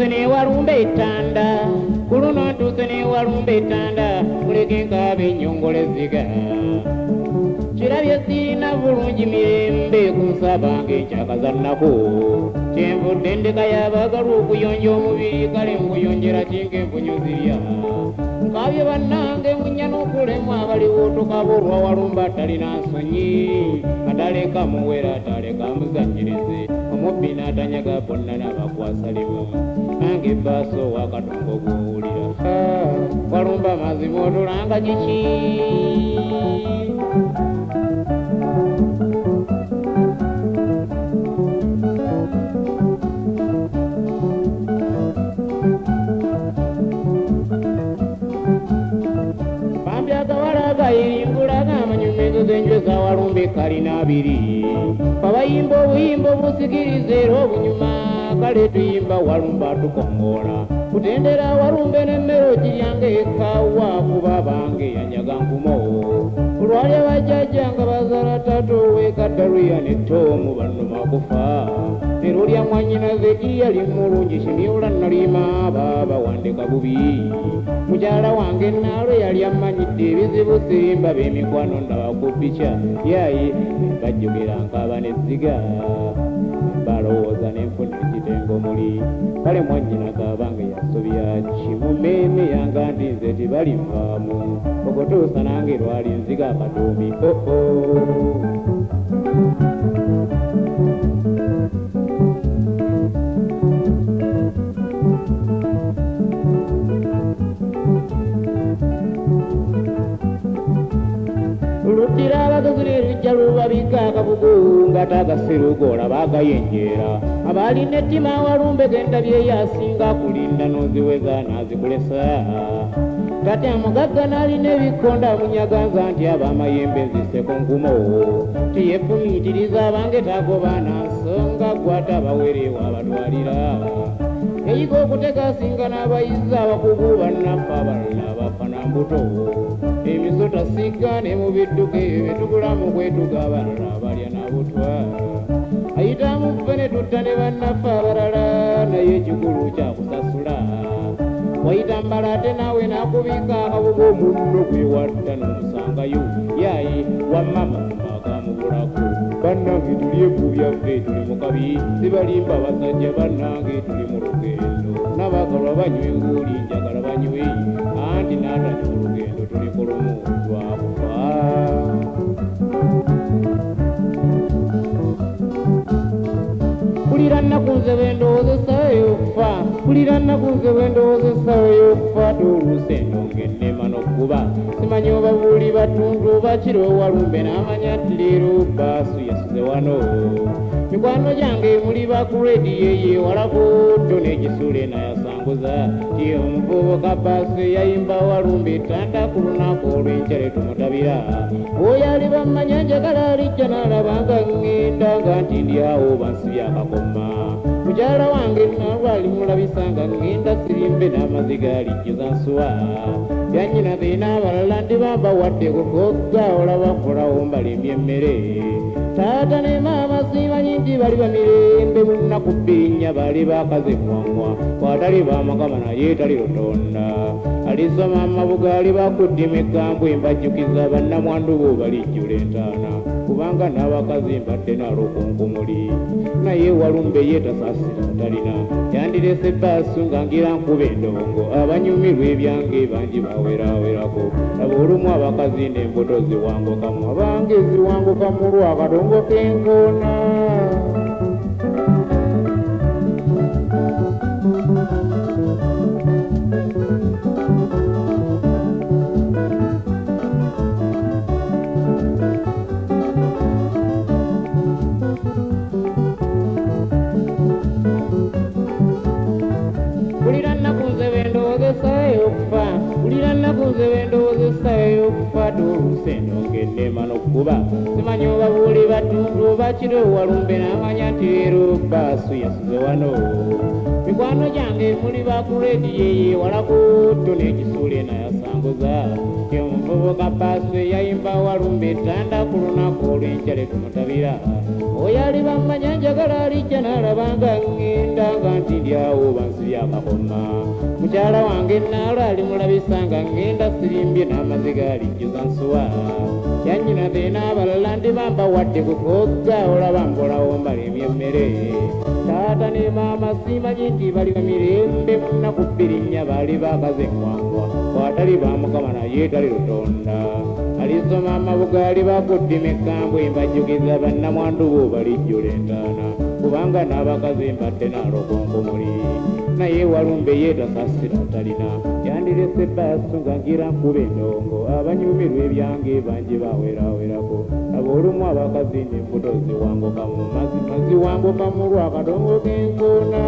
ntuuse newalumba ettanda ku luno ntuuse newalumba ettanda muleke nkaaba ennyongole ziga. Kirabye sirina bulungi mirembe ku nsabange ekyakazannako kyenvudde ndeka yabaagala okuyonja omubiri kale nkuyonjera kinkenfunyo zirya? Nkabye bannange munya n'okulemu abaliwo tokaba olwa walumba atalina nsonyi. Ataleka muwera ataleka muzanyirize omubbi n'atanyaga bonna n'abakwasalimu nange baaso wakatongo gwowulira walumba mazima otulanga kiki? Bambi akawala agayiringula ng'amanyumizo z'enjwe zawalumba ekkalina abiri babayimba obuyimba obusikiriza era obunyuma kale tuyimba walumba tukongoola kutendera walumbe n'emmere okiryange ekawa kuba bange yanyaga nkumo. Olwali abajjajja nga bazaala taata owekaddaluya netoomu bannuma kufa ero lya mwanyinaze yali mulungi kimyula nalima baaba wandika bubi mukyala wange naalo yali amanyidde ebizibu sirimba b'emikwano ndabakupica yayi bajjogera nkaba nezziga balowooza nenfuna ekitengo muli. Kale mwanyina gabange yasobya kimumeeme yanga nti nze tibalivaamu okutuusa nange lwali nziga akatuumi oo abagozi lujja lubabika akabugu nga tagasirugola bagayenjeera abalina ettima walumbe genda byeyasinga kulinda noziweza nazikulesa. Kati amugagga n'alina ebikonda munyaganza nti abamayembe nziseko nkumo. Tiyefumiitiriza abange tagobaana nsonga gwata bawerewa abatwalira eyiga okutegasinga n'abayizi abakugu bannaffe abalala bafana mbuto emisota sigane mu bidduka ebyo betugulamu kwetuga abalala abalya nabutwa. Ayitamu ffe ne tutta ne bannaffe abalala naye ekikulu kyakusasula wayita mbala ate naawe nakubika akabuga omunno gwewatta n'omusangayo yayi wamama akamubulako bannange tuli ebu byaffe tuli mu kabi sibalimba basajja bannange tuli mu lugendo. Nabagalwa banywe nguuli njagala banywe. Anti naatali kulira nnaku nze bwendowozesa eyokufa toluuse endonga ennema n'okkuba. Simanyi oba buuli batundu bakiro walumbe n'amanya nti leero baasu yasuze wano. Mikwano gyange muli bakuredi yeye walako ddo n'egisule nayasanguza ti omuvubuka baasu eyayimba walumbe tanda ku lunaku olw'enkyale tumutabira. Oyo ali bammanya njagala alijja n'alabanga ŋŋenda nga nti ndyawo bansibye akakoma mukyala wange nalwali mulabisanga ŋŋenda sirimbe n'amaziga alijjuza nsuwa byanyina ze n'abalala ndibamba wadde kukogga olabakolawo mbalemye emmere. Taata ne maama simanyi nti bali bamirembe mu nnaku bbiri nnya bali bakaze mwamwa kwatali bamagama naye tali lutonda alisoma amabuga ali bakuddima ekkambu embajjukiza bannamwandu bo balijjula entaana kubanga n'abakazi mbadde nalokunkumuli naye walumbe ye tasaasira talina yandirese baasu nga ngira nkuba endongo. Abanyumirwa ebyange bangi bawerawerako aba olumu abakazi n'embuto ziwangukamu abange ziwangukamu lwakadongo kenkoona toluuse endonga ennema n'okkuba simanyi oba buuli batundu bakiro walumbe n'amanya nti leero baasu yasuze wano. Mikwano gyange muli bakuredi yeye walako ddo n'ekisuule nayasanguza. Omuvubuka baasu eyayimba walumbe ettanda ku lunaku olw'enkyale tumutabira. Bwe yali bammanya njagala alijja n'alabanga ŋŋenda nga nti ndyawo bansibye akakoma mukyala wange naalo alimulabisa nga ŋŋenda sirimbye n'amaziga alijjuza nsuwa. Yanyina be n'abalala ndibamba wadde kukogga olaba mbolawo mbalemye emmere taata ne maama simanyi nti bali bamirembe munaku bbiri nnya baali bakaze eŋŋwangwa bw'atali bamukama naye tali lutonda. Alisoma amabugaali bakuddima ekkambwe mbajjukiza bannamwandu bo balijjula entaana kubanga n'abakazi mbadde naalokonkomuli naye walumbe yeetasasira talina. Yandirese baasu nga ngira nkuba endongo abanyumirwa ebyange bangi bawerawerako ab'olumu abakazi n'embuto ziwanguka mu mazzi maziwanguka mu lwakadongo k'enkoona